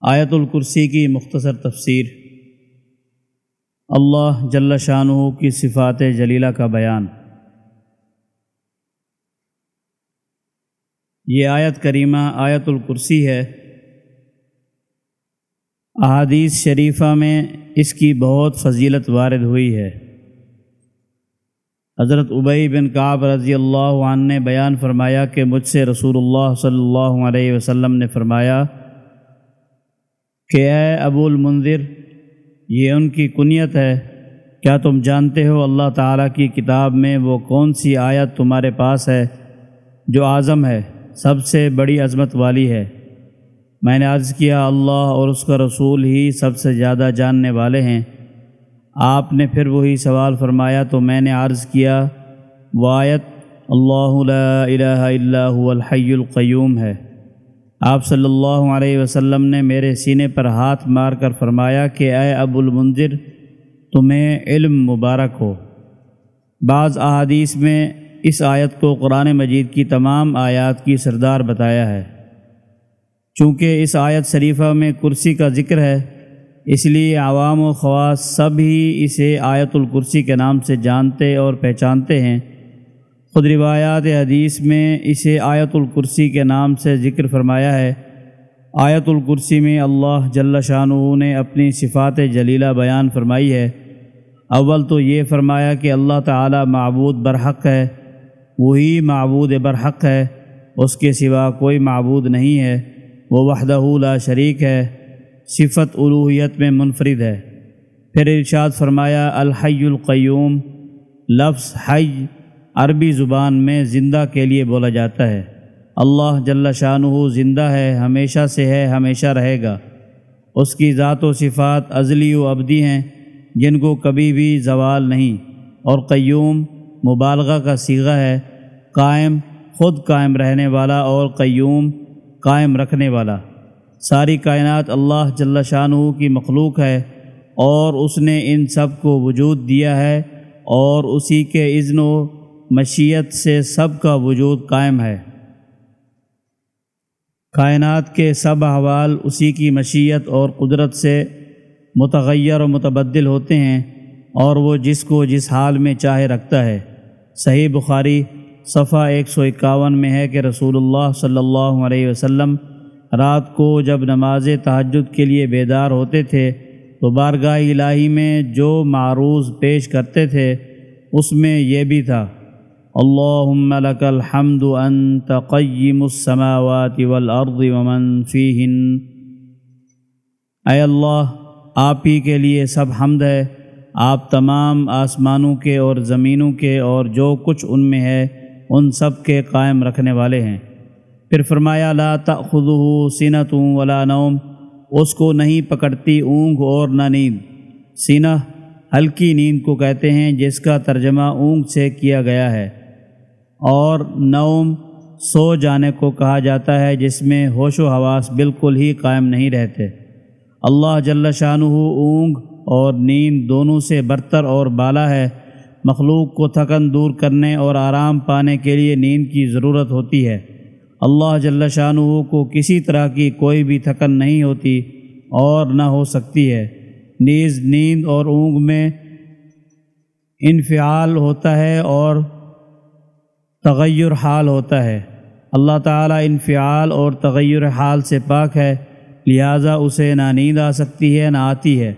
آیت الکرسی کی مختصر تفسیر اللہ جل شانہ کی صفات جلیلہ کا بیان یہ آیت کریمہ آیت الکرسی ہے۔ احادیث شریفہ میں اس کی بہت فضیلت وارد ہوئی ہے۔ حضرت عبی بن کعب رضی اللہ عنہ نے بیان فرمایا کہ مجھ سے رسول اللہ صلی اللہ علیہ وسلم نے فرمایا کہ اے ابو المنظر یہ ان کی کنیت ہے۔ کیا تم جانتے ہو اللہ تعالیٰ کی کتاب میں وہ کون سی آیت تمہارے پاس ہے جو اعظم ہے، سب سے بڑی عظمت والی ہے؟ میں نے عرض کیا، اللہ اور اس کا رسول ہی سب سے زیادہ جاننے والے ہیں۔ آپ نے پھر وہی سوال فرمایا تو میں نے عرض کیا، وہ آیت، اللہ لا الہ الا هو الحی القیوم ہے۔ آپ صلی اللہ علیہ وسلم نے میرے سینے پر ہاتھ مار کر فرمایا کہ اے ابو المنظر تمہیں علم مبارک ہو۔ بعض احادیث میں اس آیت کو قرآن مجید کی تمام آیات کی سردار بتایا ہے۔ چونکہ اس آیت شریفہ میں کرسی کا ذکر ہے، اس لیے عوام و خواص سب ہی اسے آیت الکرسی کے نام سے جانتے اور پہچانتے ہیں۔ خود روایات حدیث میں اسے آیت الکرسی کے نام سے ذکر فرمایا ہے۔ آیت الکرسی میں اللہ جل شاہ نے اپنی صفات جلیلہ بیان فرمائی ہے۔ اول تو یہ فرمایا کہ اللہ تعالی معبود برحق ہے، وہی معبود برحق ہے، اس کے سوا کوئی معبود نہیں ہے۔ وہ وحدہ لا شریک ہے، صفت الوحیت میں منفرد ہے۔ پھر ارشاد فرمایا، الحی القیوم، لفظ حی عربی زبان میں زندہ کے لیے بولا جاتا ہے۔ اللہ جل شاہ زندہ ہے، ہمیشہ سے ہے، ہمیشہ رہے گا۔ اس کی ذات و صفات ازلی و ابدی ہیں، جن کو کبھی بھی زوال نہیں۔ اور قیوم مبالغہ کا سیغہ ہے، قائم، خود قائم رہنے والا اور قیوم قائم رکھنے والا۔ ساری کائنات اللہ جل شاہ کی مخلوق ہے اور اس نے ان سب کو وجود دیا ہے اور اسی کے اذن و مشیت سے سب کا وجود قائم ہے۔ کائنات کے سب احوال اسی کی مشیت اور قدرت سے متغیر و متبدل ہوتے ہیں اور وہ جس کو جس حال میں چاہے رکھتا ہے۔ صحیح بخاری صفحہ ایک سو اکاون میں ہے کہ رسول اللہ صلی اللہ علیہ وسلم رات کو جب نماز تحجد کے لیے بیدار ہوتے تھے تو بارگاہ الہی میں جو معروض پیش کرتے تھے اس میں یہ بھی تھا۔ اللهم لك الحمد أنت قيم السماوات والأرض ومن فيهن. اے اللہ، آپ ہی کے لیے سب حمد ہے۔ آپ تمام آسمانوں کے اور زمینوں کے اور جو کچھ ان میں ہے، ان سب کے قائم رکھنے والے ہیں۔ پھر فرمایا، لا تأخذه سینتوں ولا نوم۔ اس کو نہیں پکڑتی اونگ اور نہ نیند۔ سینہ، ہلکی نیند کو کہتے ہیں، جس کا ترجمہ اونگ سے کیا گیا ہے۔ اور نوم سو جانے کو کہا جاتا ہے جس میں ہوش و حواس بالکل ہی قائم نہیں رہتے۔ اللہ جل شاہ اونگ اور نیند دونوں سے برتر اور بالا ہے۔ مخلوق کو تھکن دور کرنے اور آرام پانے کے لیے نیند کی ضرورت ہوتی ہے۔ اللہ جل شاہ کو کسی طرح کی کوئی بھی تھکن نہیں ہوتی اور نہ ہو سکتی ہے۔ نیز نیند اور اونگ میں انفعال ہوتا ہے اور تغیر حال ہوتا ہے۔ اللہ تعالیٰ انفعال اور تغیر حال سے پاک ہے، لہٰذا اسے نہ نیند آ سکتی ہے، نہ آتی ہے۔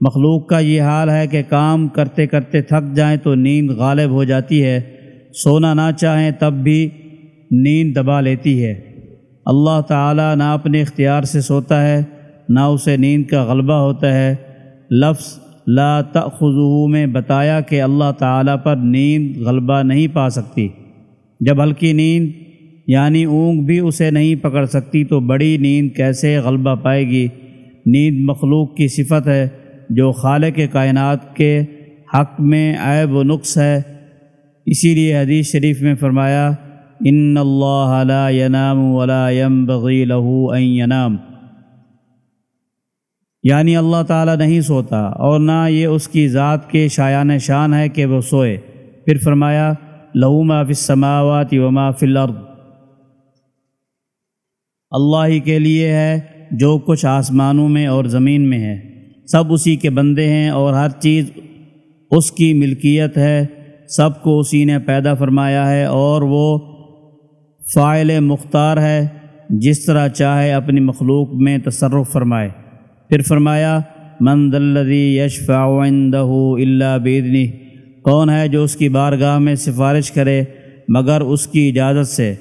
مخلوق کا یہ حال ہے کہ کام کرتے کرتے تھک جائیں تو نیند غالب ہو جاتی ہے۔ سونا نہ چاہیں تب بھی نیند دبا لیتی ہے۔ اللہ تعالیٰ نہ اپنے اختیار سے سوتا ہے، نہ اسے نیند کا غلبہ ہوتا ہے۔ لفظ لا تأخذہ میں بتایا کہ اللہ تعالیٰ پر نیند غلبہ نہیں پا سکتی۔ جب ہلکی نیند یعنی اونگ بھی اسے نہیں پکڑ سکتی تو بڑی نیند کیسے غلبہ پائے گی؟ نیند مخلوق کی صفت ہے جو خالق کائنات کے حق میں عیب و نقص ہے۔ اسی لیے حدیث شریف میں فرمایا، ان اللہ لا ینام ولا ينبغي له ان ینام. یعنی اللہ تعالیٰ نہیں سوتا اور نہ یہ اس کی ذات کے شایان شان ہے کہ وہ سوئے۔ پھر فرمایا لہو ما فی السماوات و ما فی الارض اللہ ہی کے لیے ہے جو کچھ آسمانوں میں اور زمین میں ہے۔ سب اسی کے بندے ہیں اور ہر چیز اس کی ملکیت ہے۔ سب کو اسی نے پیدا فرمایا ہے اور وہ فائل مختار ہے۔ جس طرح چاہے اپنی مخلوق میں تصرف فرمائے۔ پھر فرمایا، من الذی یشفع عنده الا باذنہ کون ہے جو اس کی بارگاہ میں سفارش کرے مگر اس کی اجازت سے؟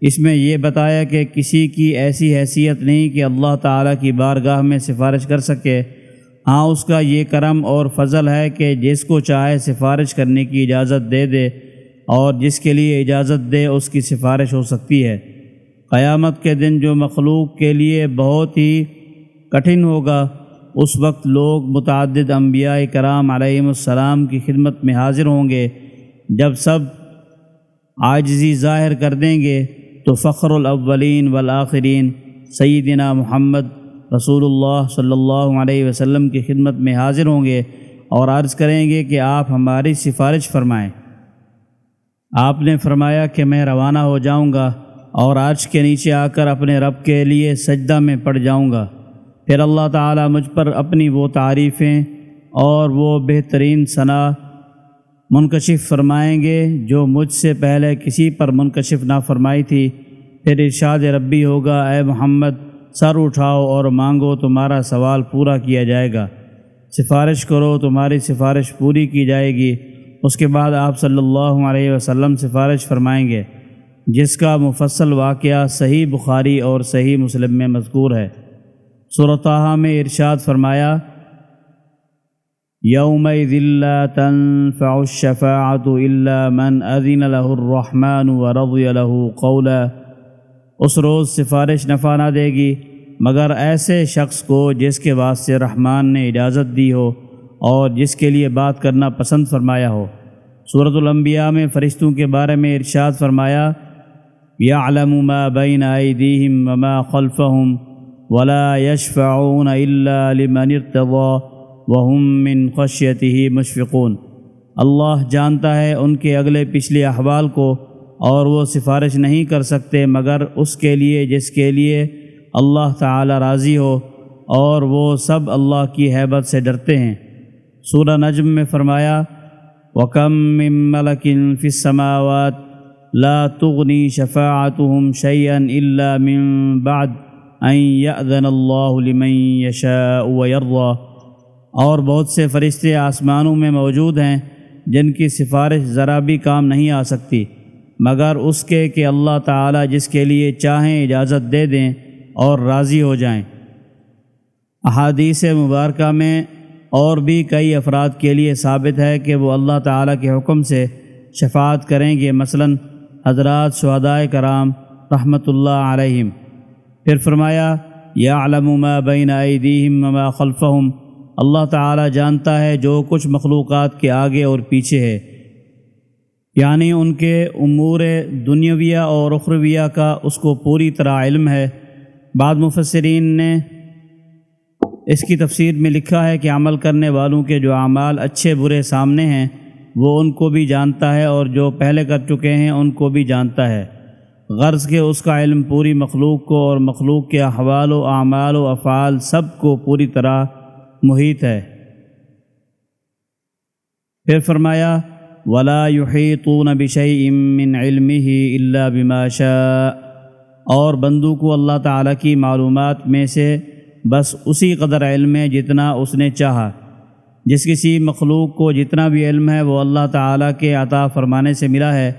اس میں یہ بتایا کہ کسی کی ایسی حیثیت نہیں کہ اللہ تعالیٰ کی بارگاہ میں سفارش کر سکے۔ ہاں اس کا یہ کرم اور فضل ہے کہ جس کو چاہے سفارش کرنے کی اجازت دے دے اور جس کے لیے اجازت دے اس کی سفارش ہو سکتی ہے۔ قیامت کے دن جو مخلوق کے لیے بہت ہی کٹھن ہوگا اس وقت لوگ متعدد انبیاء کرام علیہم السلام کی خدمت میں حاضر ہوں گے۔ جب سب عاجزی ظاہر کر دیں گے، تو فخر الاولین والآخرین، سیدنا محمد رسول اللہ صلی اللہ علیہ وسلم کی خدمت میں حاضر ہوں گے اور عرض کریں گے کہ آپ ہماری سفارش فرمائیں۔ آپ نے فرمایا کہ میں روانہ ہو جاؤں گا اور عرش کے نیچے آ کر اپنے رب کے لیے سجدہ میں پڑ جاؤں گا۔ پھر اللہ تعالیٰ مجھ پر اپنی وہ تعریفیں اور وہ بہترین ثنا منکشف فرمائیں گے جو مجھ سے پہلے کسی پر منکشف نہ فرمائی تھی۔ پھر ارشاد ربی ہوگا، اے محمد، سر اٹھاؤ اور مانگو، تمہارا سوال پورا کیا جائے گا۔ سفارش کرو، تمہاری سفارش پوری کی جائے گی۔ اس کے بعد آپ صلی اللہ علیہ وسلم سفارش فرمائیں گے، جس کا مفصل واقعہ صحیح بخاری اور صحیح مسلم میں مذکور ہے۔ صورتحہ میں ارشاد فرمایا یوم ذلہ تنفع الشفاعت الا من اذن له الرحمن ورضی له قولا۔ اس روز سفارش نفع نہ دے گی، مگر ایسے شخص کو جس کے واسطے رحمان نے اجازت دی ہو اور جس کے لیے بات کرنا پسند فرمایا ہو۔ صورت الانبیاء میں فرشتوں کے بارے میں ارشاد فرمایا يعلم ما بين أيديهم وما خلفهم ولا يشفعون إلا لمن ارتضى وهم من خشيته مشفقون۔ اللہ جانتا ہے ان کے اگلے پچھلے احوال کو اور وہ سفارش نہیں کر سکتے مگر اس کے لیے جس کے لیے اللہ تعالی راضی ہو اور وہ سب اللہ کی حیبت سے ڈرتے ہیں۔ سورہ نجم میں فرمایا وکم ملکن فی السماوات لا تغنی شفاعتهم شيئا الا من بعد ان يأذن اللہ لمن يشاء ويرضى۔ اور بہت سے فرشتے آسمانوں میں موجود ہیں جن کی سفارش ذرا بھی کام نہیں آ سکتی، مگر اس کے کہ اللہ تعالی جس کے لیے چاہیں اجازت دے دیں اور راضی ہو جائیں۔ احادیث مبارکہ میں اور بھی کئی افراد کے لیے ثابت ہے کہ وہ اللہ تعالیٰ کے حکم سے شفاعت کریں گے، مثلا حضرات شہدائے کرام رحمۃ اللہ علیہم۔ پھر فرمایا یا علم ما بین ایدیہم وما خلفہم۔ اللہ تعالیٰ جانتا ہے جو کچھ مخلوقات کے آگے اور پیچھے ہے۔ یعنی ان کے امور دنیاویہ اور اخرویہ کا اس کو پوری طرح علم ہے۔ بعض مفسرین نے اس کی تفسیر میں لکھا ہے کہ عمل کرنے والوں کے جو اعمال اچھے برے سامنے ہیں، وہ ان کو بھی جانتا ہے اور جو پہلے کر چکے ہیں، ان کو بھی جانتا ہے۔ غرض کے اس کا علم پوری مخلوق کو اور مخلوق کے احوال و اعمال و افعال سب کو پوری طرح محیط ہے۔ پھر فرمایا، ولا يحيطون بشيء من علمه الا بما شاء۔ اور بندو کو اللہ تعالیٰ کی معلومات میں سے بس اسی قدر علم ہے جتنا اس نے چاہا۔ جس کسی مخلوق کو جتنا بھی علم ہے وہ اللہ تعالیٰ کے عطا فرمانے سے ملا ہے۔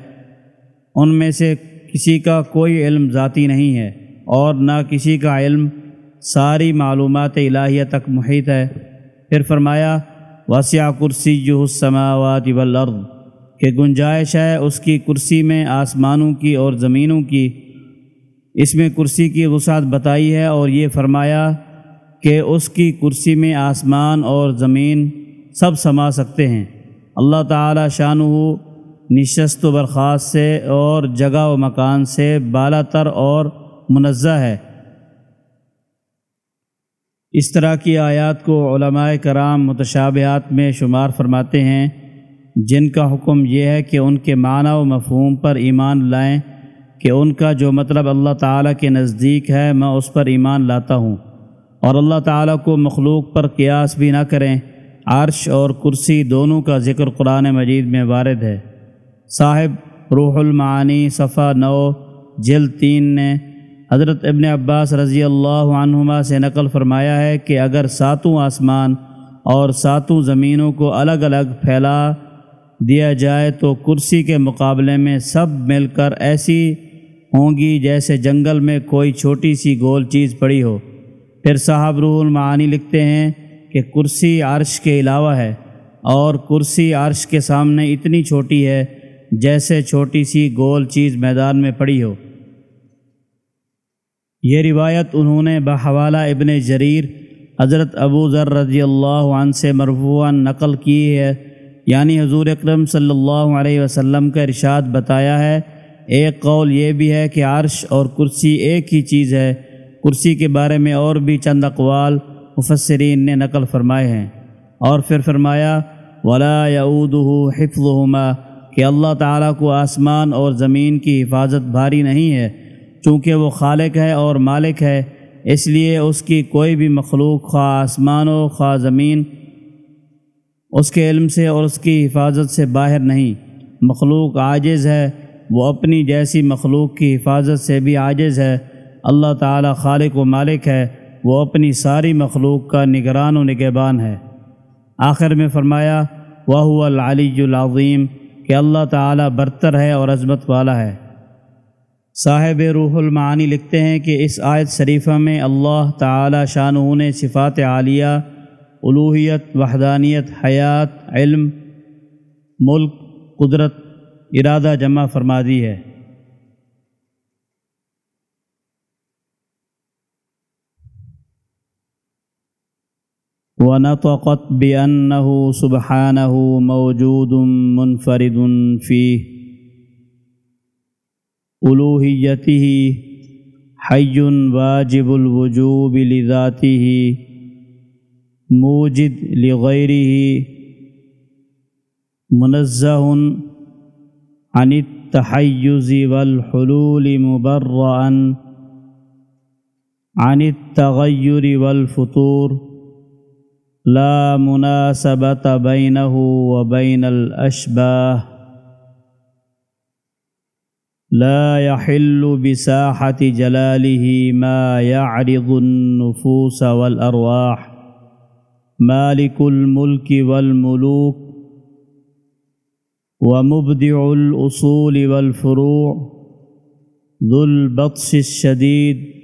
ان میں سے کسی کا کوئی علم ذاتی نہیں ہے اور نہ کسی کا علم ساری معلومات الہیہ تک محیط ہے۔ پھر فرمایا وسیع کرسی جو السماوات والارض کہ گنجائش ہے اس کی کرسی میں آسمانوں کی اور زمینوں کی۔ اس میں کرسی کی وسعت بتائی ہے اور یہ فرمایا کہ اس کی کرسی میں آسمان اور زمین سب سما سکتے ہیں۔ اللہ تعالی شان ہو نشست و برخاست سے اور جگہ و مکان سے بالا تر اور منزہ ہے۔ اس طرح کی آیات کو علماء کرام متشابہات میں شمار فرماتے ہیں، جن کا حکم یہ ہے کہ ان کے معنی و مفہوم پر ایمان لائیں کہ ان کا جو مطلب اللہ تعالیٰ کے نزدیک ہے، میں اس پر ایمان لاتا ہوں۔ اور اللہ تعالیٰ کو مخلوق پر قیاس بھی نہ کریں، عرش اور کرسی دونوں کا ذکر قرآن مجید میں وارد ہے۔ صاحب روح المعانی صفحہ نو جل تین نے حضرت ابن عباس رضی اللہ عنہما سے نقل فرمایا ہے کہ اگر ساتوں آسمان اور ساتوں زمینوں کو الگ الگ پھیلا دیا جائے تو کرسی کے مقابلے میں سب مل کر ایسی ہوں گی جیسے جنگل میں کوئی چھوٹی سی گول چیز پڑی ہو۔ پھر صاحب روح المعانی لکھتے ہیں کہ کرسی عرش کے علاوہ ہے اور کرسی عرش کے سامنے اتنی چھوٹی ہے جیسے چھوٹی سی گول چیز میدان میں پڑی ہو۔ یہ روایت انہوں نے بحوالہ ابن جریر، حضرت ابو ذر رضی اللہ عنہ سے مرفوعاً نقل کی ہے۔ یعنی حضور اکرم صلی اللہ علیہ وسلم کا ارشاد بتایا ہے۔ ایک قول یہ بھی ہے کہ عرش اور کرسی ایک ہی چیز ہے۔ کرسی کے بارے میں اور بھی چند اقوال مفسرین نے نقل فرمائے ہیں۔ اور پھر فرمایا، ولا یعود حفظهما۔ کہ اللہ تعالیٰ کو آسمان اور زمین کی حفاظت بھاری نہیں ہے، چونکہ وہ خالق ہے اور مالک ہے، اس لیے اس کی کوئی بھی مخلوق خواہ آسمان و خواہ زمین، اس کے علم سے اور اس کی حفاظت سے باہر نہیں۔ مخلوق عاجز ہے، وہ اپنی جیسی مخلوق کی حفاظت سے بھی عاجز ہے۔ اللہ تعالیٰ خالق و مالک ہے، وہ اپنی ساری مخلوق کا نگران و نگہبان ہے۔ آخر میں فرمایا وہ العلی العظیم کہ اللہ تعالیٰ برتر ہے اور عظمت والا ہے۔ صاحب روح المعانی لکھتے ہیں کہ اس آیت شریفہ میں اللہ تعالی شاہ نے صفات عالیہ الوحیت وحدانیت، حیات، علم، ملک، قدرت، ارادہ جمع فرما دی ہے۔ ونطقت بأنه سبحانه موجود منفرد فيه. ألوهيته حي واجب الوجوب لذاته موجد لغيره منزه عن التحيز والحلول مبرأ عن التغير والفطور. لا مناسبة بينه وبين الأشباه. لا يحل بساحة جلاله ما يعرض النفوس والأرواح. مالك الملك والملوك. ومبدع الأصول والفروع. ذو البطش الشديد.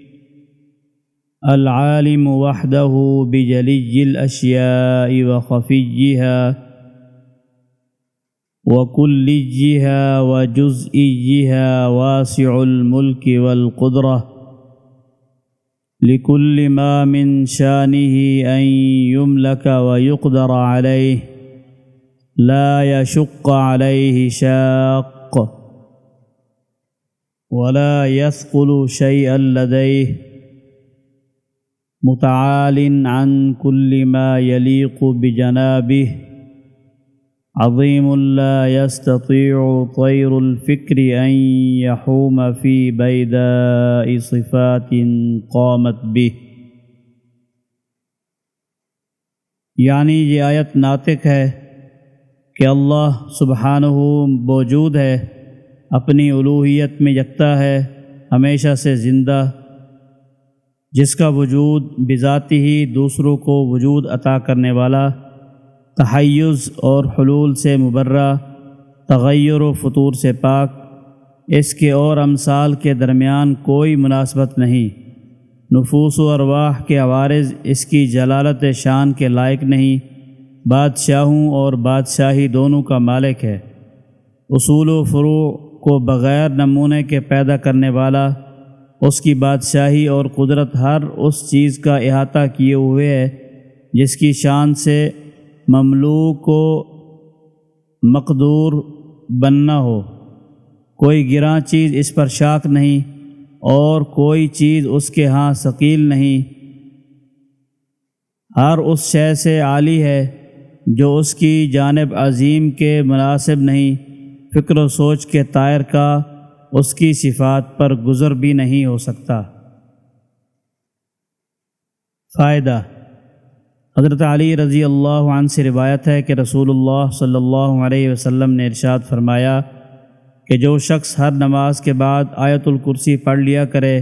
العالم وحده بجلي الأشياء وخفيها وكليها وجزئيها واسع الملك والقدرة لكل ما من شانه أن يملك ويقدر عليه لا يشق عليه شاق ولا يثقل شيئا لديه متعال عن كل ما يليق بجنابه. عظیم لا يستطيع طير الفكر أن يحوم في بيداء صفات قامت به. یعنی یہ آیت ناطق ہے کہ اللہ سبحانہ موجود ہے، اپنی الوحیت میں یکتا ہے، ہمیشہ سے زندہ جس کا وجود بذاتی ہی دوسروں کو وجود عطا کرنے والا، تحیز اور حلول سے مبرہ، تغیر و فطور سے پاک، اس کے اور امثال کے درمیان کوئی مناسبت نہیں۔ نفوس و ارواح کے عوارض اس کی جلالت شان کے لائق نہیں۔ بادشاہوں اور بادشاہی دونوں کا مالک ہے۔ اصول و فروع کو بغیر نمونے کے پیدا کرنے والا اس کی بادشاہی اور قدرت ہر اس چیز کا احاطہ کیے ہوئے ہے، جس کی شان سے مملوک کو مقدور بننا ہو۔ کوئی گراں چیز اس پر شاک نہیں اور کوئی چیز اس کے ہاں ثقیل نہیں۔ ہر اس شے سے عالی ہے جو اس کی جانب عظیم کے مناسب نہیں، فکر و سوچ کے طائر کا اس کی صفات پر گزر بھی نہیں ہو سکتا۔ فائدہ، حضرت علی رضی اللہ عنہ سے روایت ہے کہ رسول اللہ صلی اللہ علیہ وسلم نے ارشاد فرمایا کہ جو شخص ہر نماز کے بعد آیت الکرسی پڑھ لیا کرے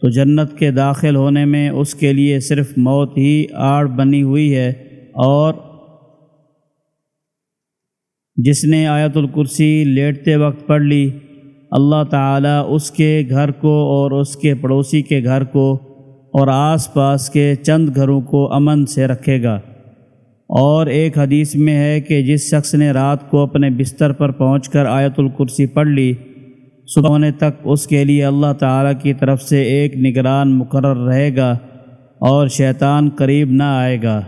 تو جنت کے داخل ہونے میں اس کے لیے صرف موت ہی آڑ بنی ہوئی ہے اور جس نے آیت الکرسی لیٹتے وقت پڑھ لی اللہ تعالیٰ اس کے گھر کو اور اس کے پڑوسی کے گھر کو اور آس پاس کے چند گھروں کو امن سے رکھے گا۔ اور ایک حدیث میں ہے کہ جس شخص نے رات کو اپنے بستر پر پہنچ کر آیت الکرسی پڑھ لی، صبح ہونے تک اس کے لیے اللہ تعالیٰ کی طرف سے ایک نگران مقرر رہے گا اور شیطان قریب نہ آئے گا۔